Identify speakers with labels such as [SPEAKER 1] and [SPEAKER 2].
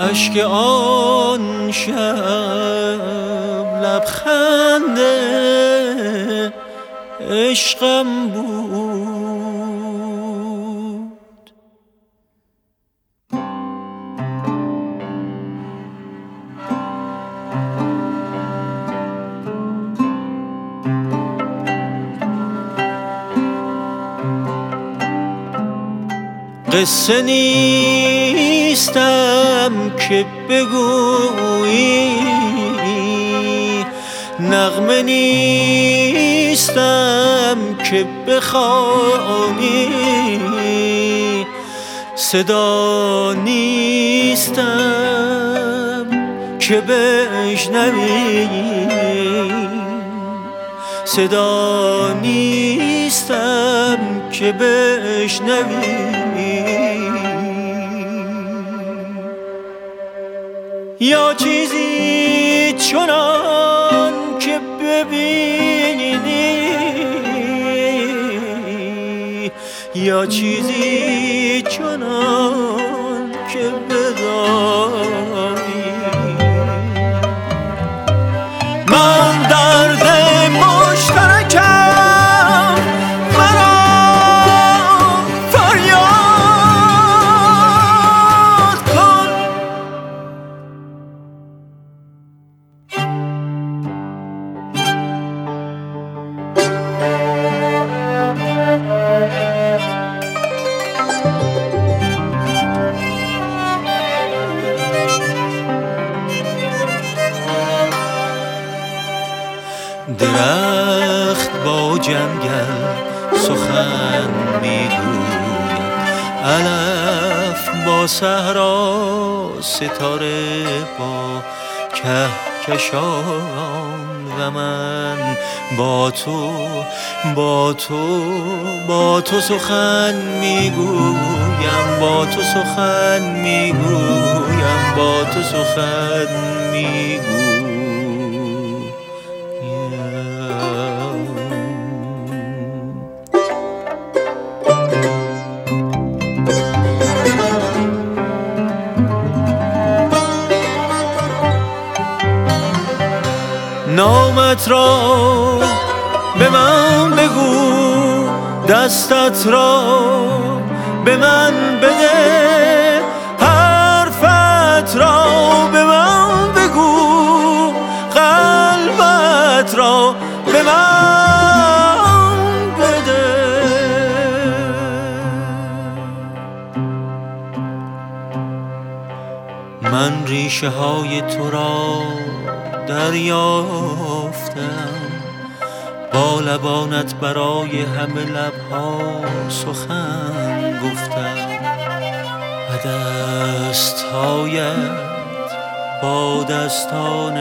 [SPEAKER 1] اشک آن شب لبخند عشقم بود. قصه نیستم که بگویی. نغمه نیستم که بخوانی. صدا نیستم که بشنوی. صدا نیستم که بشنوی. یا چیزی چنان که ببینی یا چیزی چنان که بدانی. درخت با جنگل سخن می‌گوید. علف با صحرا ستاره با کهکشان و من با تو با تو با تو سخن می‌گویم. با تو سخن می‌گویم با تو سخن می‌گویم. نامت را به من بگو دستت را به من بده. حرفت را به من بگو قلبت را به من بده. من ریشه های تو را دریافتم. با لبانت برای همه لبها سخن گفتم. و دستهایت با دستان